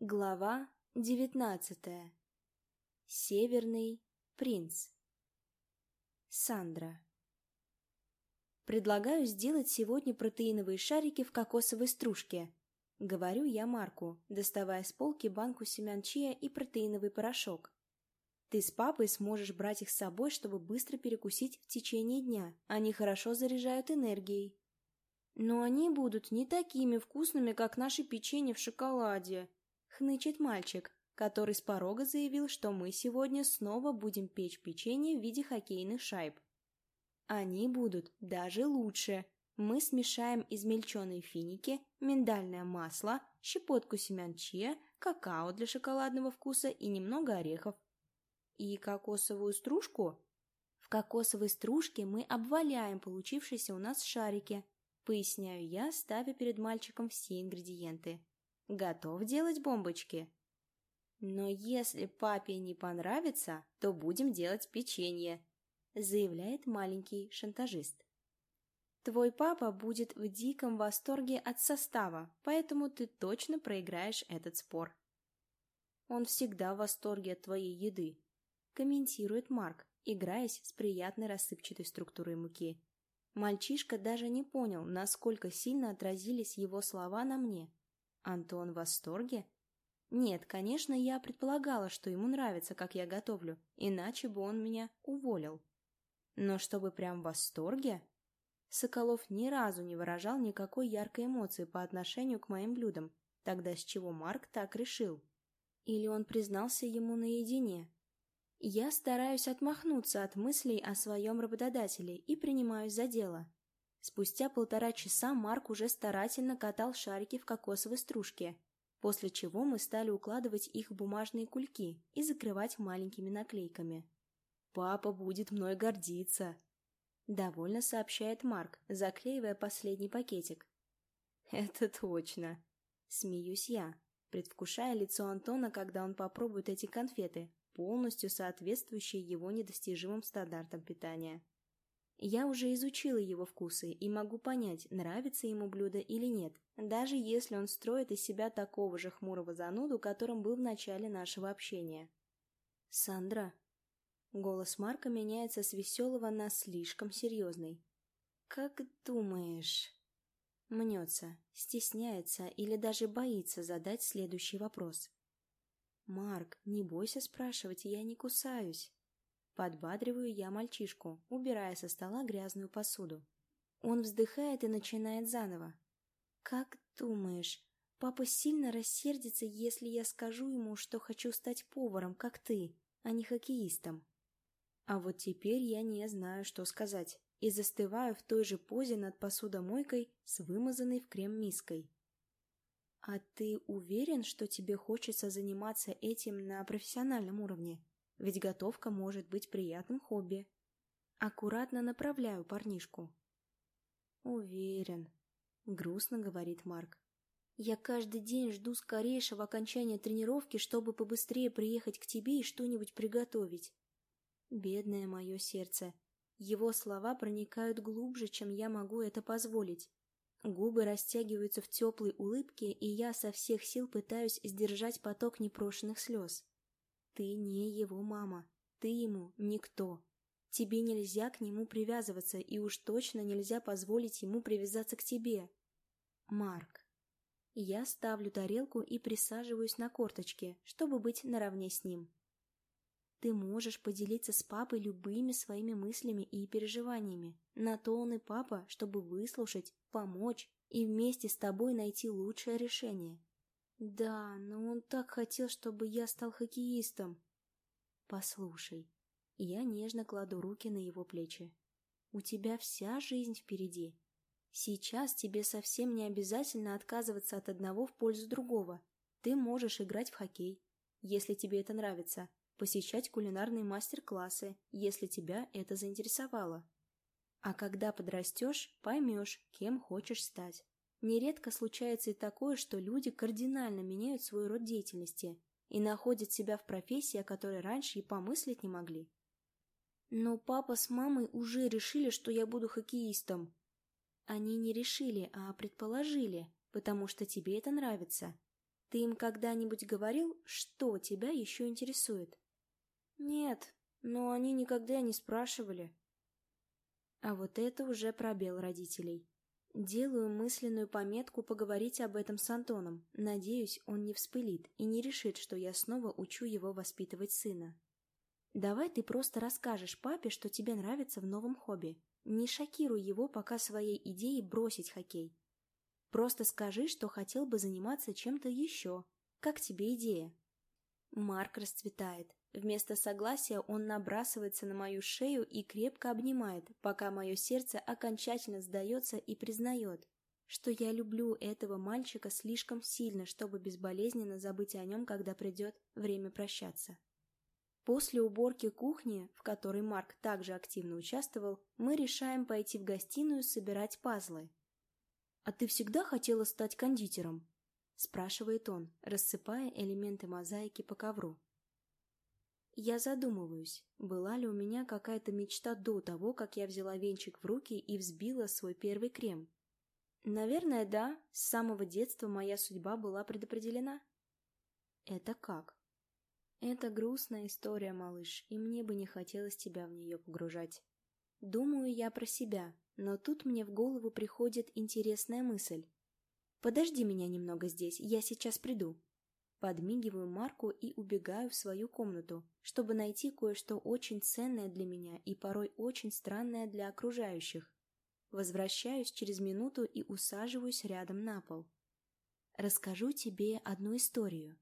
Глава девятнадцатая. Северный принц. Сандра. Предлагаю сделать сегодня протеиновые шарики в кокосовой стружке. Говорю я Марку, доставая с полки банку семян чия и протеиновый порошок. Ты с папой сможешь брать их с собой, чтобы быстро перекусить в течение дня. Они хорошо заряжают энергией. Но они будут не такими вкусными, как наши печенье в шоколаде, хнычет мальчик, который с порога заявил, что мы сегодня снова будем печь печенье в виде хоккейных шайб. Они будут даже лучше. Мы смешаем измельченные финики, миндальное масло, щепотку семян чия, какао для шоколадного вкуса и немного орехов. И кокосовую стружку? В кокосовой стружке мы обваляем получившиеся у нас шарики, поясняю я, ставя перед мальчиком все ингредиенты. Готов делать бомбочки? Но если папе не понравится, то будем делать печенье, заявляет маленький шантажист. Твой папа будет в диком восторге от состава, поэтому ты точно проиграешь этот спор. Он всегда в восторге от твоей еды, комментирует Марк, играясь с приятной рассыпчатой структурой муки. Мальчишка даже не понял, насколько сильно отразились его слова на мне. Антон в восторге? Нет, конечно, я предполагала, что ему нравится, как я готовлю, иначе бы он меня уволил. Но чтобы прям в восторге? Соколов ни разу не выражал никакой яркой эмоции по отношению к моим блюдам. Тогда с чего Марк так решил? Или он признался ему наедине? Я стараюсь отмахнуться от мыслей о своем работодателе и принимаюсь за дело. Спустя полтора часа Марк уже старательно катал шарики в кокосовой стружке, после чего мы стали укладывать их в бумажные кульки и закрывать маленькими наклейками. «Папа будет мной гордиться», — довольно сообщает Марк, заклеивая последний пакетик. «Это точно», — смеюсь я, предвкушая лицо Антона, когда он попробует эти конфеты, полностью соответствующие его недостижимым стандартам питания. Я уже изучила его вкусы и могу понять, нравится ему блюдо или нет, даже если он строит из себя такого же хмурого зануду, которым был в начале нашего общения. «Сандра?» Голос Марка меняется с веселого на слишком серьезный. «Как думаешь...» Мнется, стесняется или даже боится задать следующий вопрос. «Марк, не бойся спрашивать, я не кусаюсь». Подбадриваю я мальчишку, убирая со стола грязную посуду. Он вздыхает и начинает заново. «Как думаешь, папа сильно рассердится, если я скажу ему, что хочу стать поваром, как ты, а не хоккеистом?» А вот теперь я не знаю, что сказать, и застываю в той же позе над посудомойкой с вымазанной в крем миской. «А ты уверен, что тебе хочется заниматься этим на профессиональном уровне? Ведь готовка может быть приятным хобби». Аккуратно направляю парнишку. «Уверен», — грустно говорит Марк. «Я каждый день жду скорейшего окончания тренировки, чтобы побыстрее приехать к тебе и что-нибудь приготовить». Бедное мое сердце. Его слова проникают глубже, чем я могу это позволить. Губы растягиваются в теплой улыбке, и я со всех сил пытаюсь сдержать поток непрошенных слез. Ты не его мама. Ты ему никто. Тебе нельзя к нему привязываться, и уж точно нельзя позволить ему привязаться к тебе. Марк. Я ставлю тарелку и присаживаюсь на корточке, чтобы быть наравне с ним. Ты можешь поделиться с папой любыми своими мыслями и переживаниями. На то он и папа, чтобы выслушать, помочь и вместе с тобой найти лучшее решение. Да, но он так хотел, чтобы я стал хоккеистом. Послушай, я нежно кладу руки на его плечи. У тебя вся жизнь впереди. Сейчас тебе совсем не обязательно отказываться от одного в пользу другого. Ты можешь играть в хоккей, если тебе это нравится, посещать кулинарные мастер-классы, если тебя это заинтересовало. А когда подрастешь, поймешь, кем хочешь стать. Нередко случается и такое, что люди кардинально меняют свой род деятельности и находят себя в профессии, о которой раньше и помыслить не могли. Но папа с мамой уже решили, что я буду хоккеистом. Они не решили, а предположили, потому что тебе это нравится. Ты им когда-нибудь говорил, что тебя еще интересует? Нет, но они никогда не спрашивали. А вот это уже пробел родителей. Делаю мысленную пометку поговорить об этом с Антоном. Надеюсь, он не вспылит и не решит, что я снова учу его воспитывать сына. Давай ты просто расскажешь папе, что тебе нравится в новом хобби. Не шокируй его пока своей идеей бросить хоккей. Просто скажи, что хотел бы заниматься чем-то еще. Как тебе идея? Марк расцветает. Вместо согласия он набрасывается на мою шею и крепко обнимает, пока мое сердце окончательно сдается и признает, что я люблю этого мальчика слишком сильно, чтобы безболезненно забыть о нем, когда придет время прощаться. После уборки кухни, в которой Марк также активно участвовал, мы решаем пойти в гостиную собирать пазлы. «А ты всегда хотела стать кондитером?» — спрашивает он, рассыпая элементы мозаики по ковру. Я задумываюсь, была ли у меня какая-то мечта до того, как я взяла венчик в руки и взбила свой первый крем. Наверное, да, с самого детства моя судьба была предопределена. Это как? Это грустная история, малыш, и мне бы не хотелось тебя в нее погружать. Думаю я про себя, но тут мне в голову приходит интересная мысль. «Подожди меня немного здесь, я сейчас приду». Подмигиваю Марку и убегаю в свою комнату, чтобы найти кое-что очень ценное для меня и порой очень странное для окружающих. Возвращаюсь через минуту и усаживаюсь рядом на пол. «Расскажу тебе одну историю».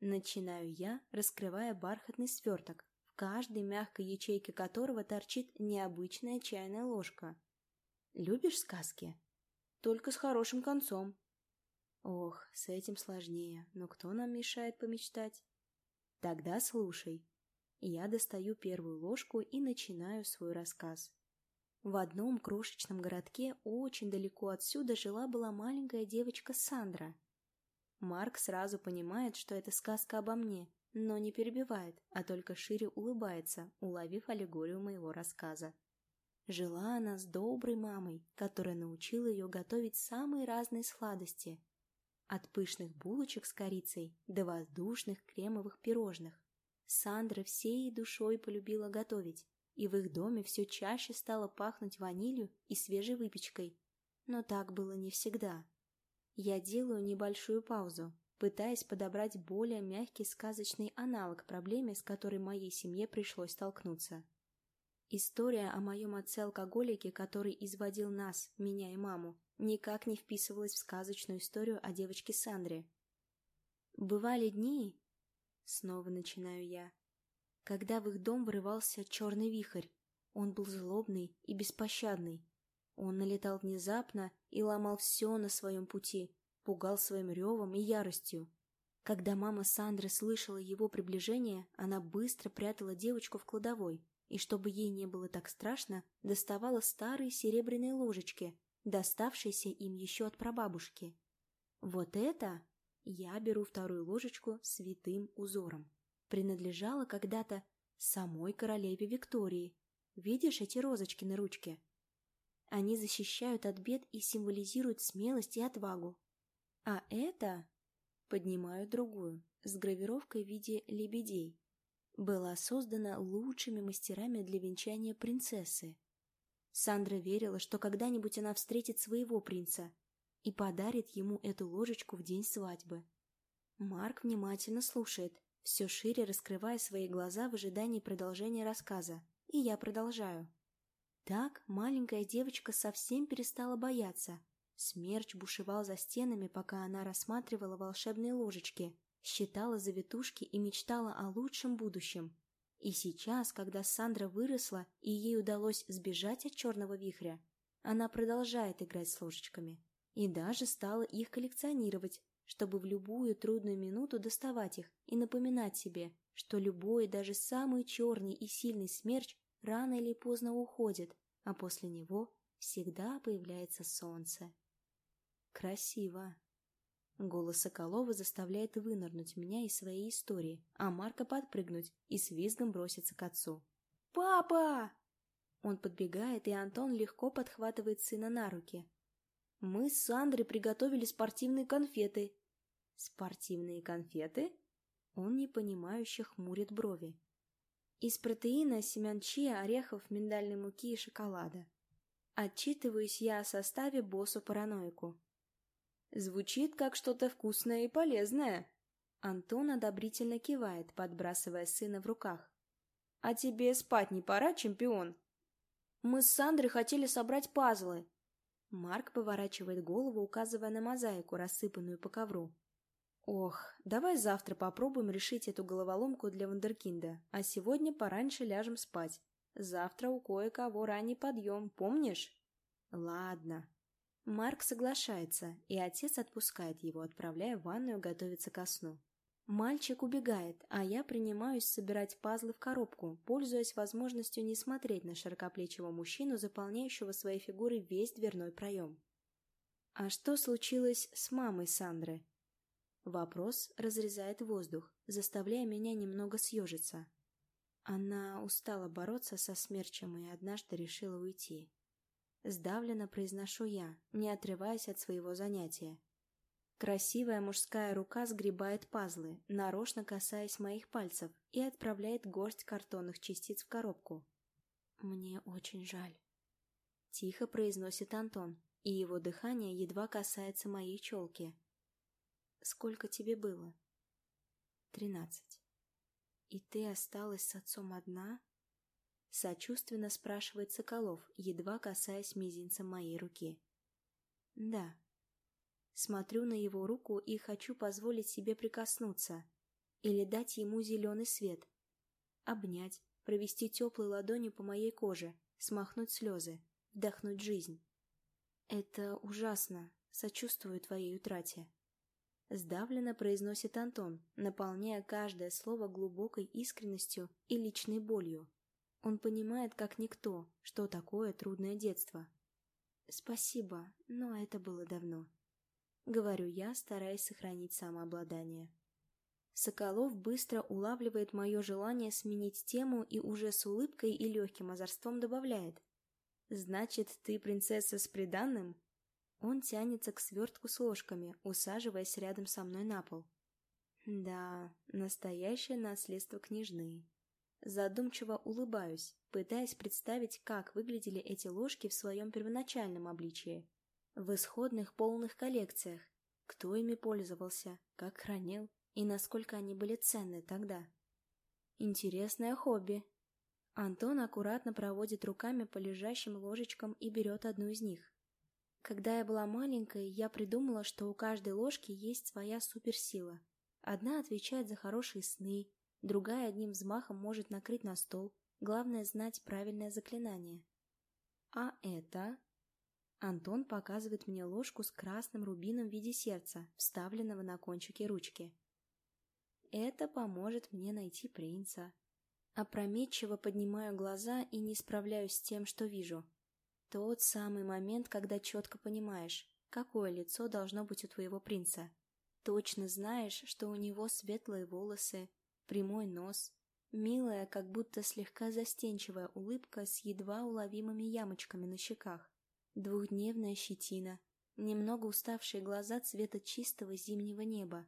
Начинаю я, раскрывая бархатный сверток, в каждой мягкой ячейке которого торчит необычная чайная ложка. Любишь сказки? Только с хорошим концом. Ох, с этим сложнее, но кто нам мешает помечтать? Тогда слушай. Я достаю первую ложку и начинаю свой рассказ. В одном крошечном городке очень далеко отсюда жила-была маленькая девочка Сандра. Марк сразу понимает, что это сказка обо мне, но не перебивает, а только шире улыбается, уловив аллегорию моего рассказа. Жила она с доброй мамой, которая научила ее готовить самые разные сладости. От пышных булочек с корицей до воздушных кремовых пирожных. Сандра всей душой полюбила готовить, и в их доме все чаще стало пахнуть ванилью и свежей выпечкой. Но так было не всегда. Я делаю небольшую паузу, пытаясь подобрать более мягкий сказочный аналог проблеме, с которой моей семье пришлось столкнуться. История о моем отце-алкоголике, который изводил нас, меня и маму, никак не вписывалась в сказочную историю о девочке Сандре. Бывали дни, снова начинаю я, когда в их дом врывался черный вихрь. Он был злобный и беспощадный. Он налетал внезапно и ломал все на своем пути, пугал своим ревом и яростью. Когда мама Сандры слышала его приближение, она быстро прятала девочку в кладовой, и чтобы ей не было так страшно, доставала старые серебряные ложечки, доставшиеся им еще от прабабушки. Вот это я беру вторую ложечку святым узором. Принадлежала когда-то самой королеве Виктории. Видишь эти розочки на ручке? Они защищают от бед и символизируют смелость и отвагу. А это... Поднимаю другую, с гравировкой в виде лебедей была создана лучшими мастерами для венчания принцессы. Сандра верила, что когда-нибудь она встретит своего принца и подарит ему эту ложечку в день свадьбы. Марк внимательно слушает, все шире раскрывая свои глаза в ожидании продолжения рассказа, и я продолжаю. Так маленькая девочка совсем перестала бояться. Смерч бушевал за стенами, пока она рассматривала волшебные ложечки, считала завитушки и мечтала о лучшем будущем. И сейчас, когда Сандра выросла и ей удалось сбежать от черного вихря, она продолжает играть с ложечками и даже стала их коллекционировать, чтобы в любую трудную минуту доставать их и напоминать себе, что любой, даже самый черный и сильный смерч рано или поздно уходит, а после него всегда появляется солнце. Красиво. Голос Соколова заставляет вынырнуть меня из своей истории, а Марка подпрыгнуть и с визгом броситься к отцу. «Папа!» Он подбегает, и Антон легко подхватывает сына на руки. «Мы с Сандрой приготовили спортивные конфеты». Спортивные конфеты? Он непонимающе хмурит брови. Из протеина, семян чиа, орехов, миндальной муки и шоколада. Отчитываюсь я о составе боссу-параноику. Звучит как что-то вкусное и полезное. Антон одобрительно кивает, подбрасывая сына в руках. «А тебе спать не пора, чемпион?» «Мы с Сандрой хотели собрать пазлы». Марк поворачивает голову, указывая на мозаику, рассыпанную по ковру. Ох, давай завтра попробуем решить эту головоломку для вундеркинда, а сегодня пораньше ляжем спать. Завтра у кое-кого ранний подъем, помнишь? Ладно. Марк соглашается, и отец отпускает его, отправляя в ванную готовиться ко сну. Мальчик убегает, а я принимаюсь собирать пазлы в коробку, пользуясь возможностью не смотреть на широкоплечего мужчину, заполняющего своей фигурой весь дверной проем. А что случилось с мамой Сандры? Вопрос разрезает воздух, заставляя меня немного съежиться. Она устала бороться со смерчем и однажды решила уйти. Сдавленно произношу я, не отрываясь от своего занятия. Красивая мужская рука сгребает пазлы, нарочно касаясь моих пальцев, и отправляет горсть картонных частиц в коробку. «Мне очень жаль», — тихо произносит Антон, и его дыхание едва касается моей челки. Сколько тебе было? Тринадцать. И ты осталась с отцом одна? Сочувственно спрашивает Соколов, едва касаясь мизинца моей руки. Да. Смотрю на его руку и хочу позволить себе прикоснуться. Или дать ему зеленый свет. Обнять, провести теплой ладонью по моей коже, смахнуть слезы, вдохнуть жизнь. Это ужасно, сочувствую твоей утрате. Сдавленно произносит Антон, наполняя каждое слово глубокой искренностью и личной болью. Он понимает, как никто, что такое трудное детство. «Спасибо, но это было давно», — говорю я, стараясь сохранить самообладание. Соколов быстро улавливает мое желание сменить тему и уже с улыбкой и легким озорством добавляет. «Значит, ты принцесса с приданным?» Он тянется к свертку с ложками, усаживаясь рядом со мной на пол. Да, настоящее наследство княжны. Задумчиво улыбаюсь, пытаясь представить, как выглядели эти ложки в своем первоначальном обличии. В исходных полных коллекциях. Кто ими пользовался, как хранил и насколько они были ценны тогда. Интересное хобби. Антон аккуратно проводит руками по лежащим ложечкам и берет одну из них. Когда я была маленькой, я придумала, что у каждой ложки есть своя суперсила. Одна отвечает за хорошие сны, другая одним взмахом может накрыть на стол. Главное знать правильное заклинание. А это... Антон показывает мне ложку с красным рубином в виде сердца, вставленного на кончике ручки. Это поможет мне найти принца. Опрометчиво поднимаю глаза и не справляюсь с тем, что вижу. Тот самый момент, когда четко понимаешь, какое лицо должно быть у твоего принца. Точно знаешь, что у него светлые волосы, прямой нос, милая, как будто слегка застенчивая улыбка с едва уловимыми ямочками на щеках, двухдневная щетина, немного уставшие глаза цвета чистого зимнего неба.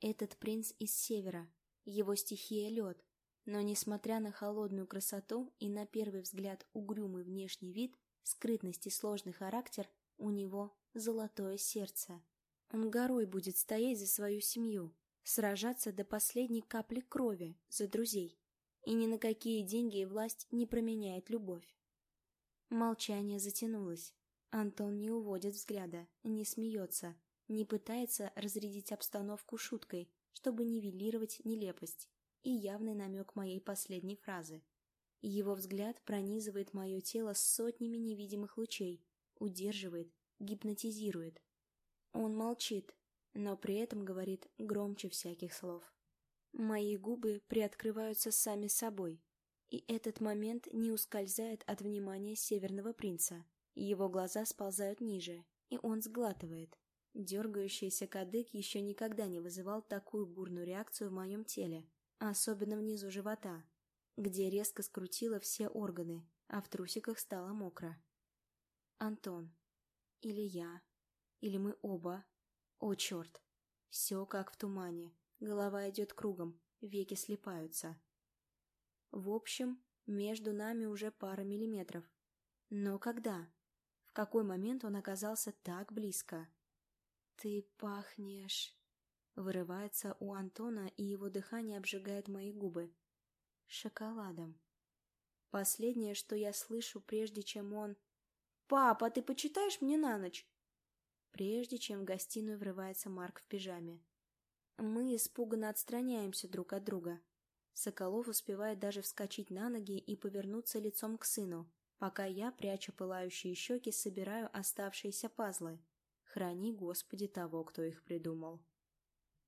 Этот принц из севера, его стихия лед, но, несмотря на холодную красоту и на первый взгляд угрюмый внешний вид, скрытность и сложный характер, у него золотое сердце. Он горой будет стоять за свою семью, сражаться до последней капли крови за друзей, и ни на какие деньги и власть не променяет любовь. Молчание затянулось. Антон не уводит взгляда, не смеется, не пытается разрядить обстановку шуткой, чтобы нивелировать нелепость и явный намек моей последней фразы. Его взгляд пронизывает мое тело сотнями невидимых лучей, удерживает, гипнотизирует. Он молчит, но при этом говорит громче всяких слов. Мои губы приоткрываются сами собой, и этот момент не ускользает от внимания Северного принца. Его глаза сползают ниже, и он сглатывает. Дергающийся кадык еще никогда не вызывал такую бурную реакцию в моем теле, особенно внизу живота, где резко скрутила все органы, а в трусиках стало мокро. Антон. Или я. Или мы оба. О, черт. Все как в тумане. Голова идет кругом, веки слипаются. В общем, между нами уже пара миллиметров. Но когда? В какой момент он оказался так близко? «Ты пахнешь...» Вырывается у Антона, и его дыхание обжигает мои губы. Шоколадом. Последнее, что я слышу, прежде чем он... «Папа, ты почитаешь мне на ночь?» Прежде чем в гостиную врывается Марк в пижаме. Мы испуганно отстраняемся друг от друга. Соколов успевает даже вскочить на ноги и повернуться лицом к сыну, пока я, пряча пылающие щеки, собираю оставшиеся пазлы. Храни, Господи, того, кто их придумал.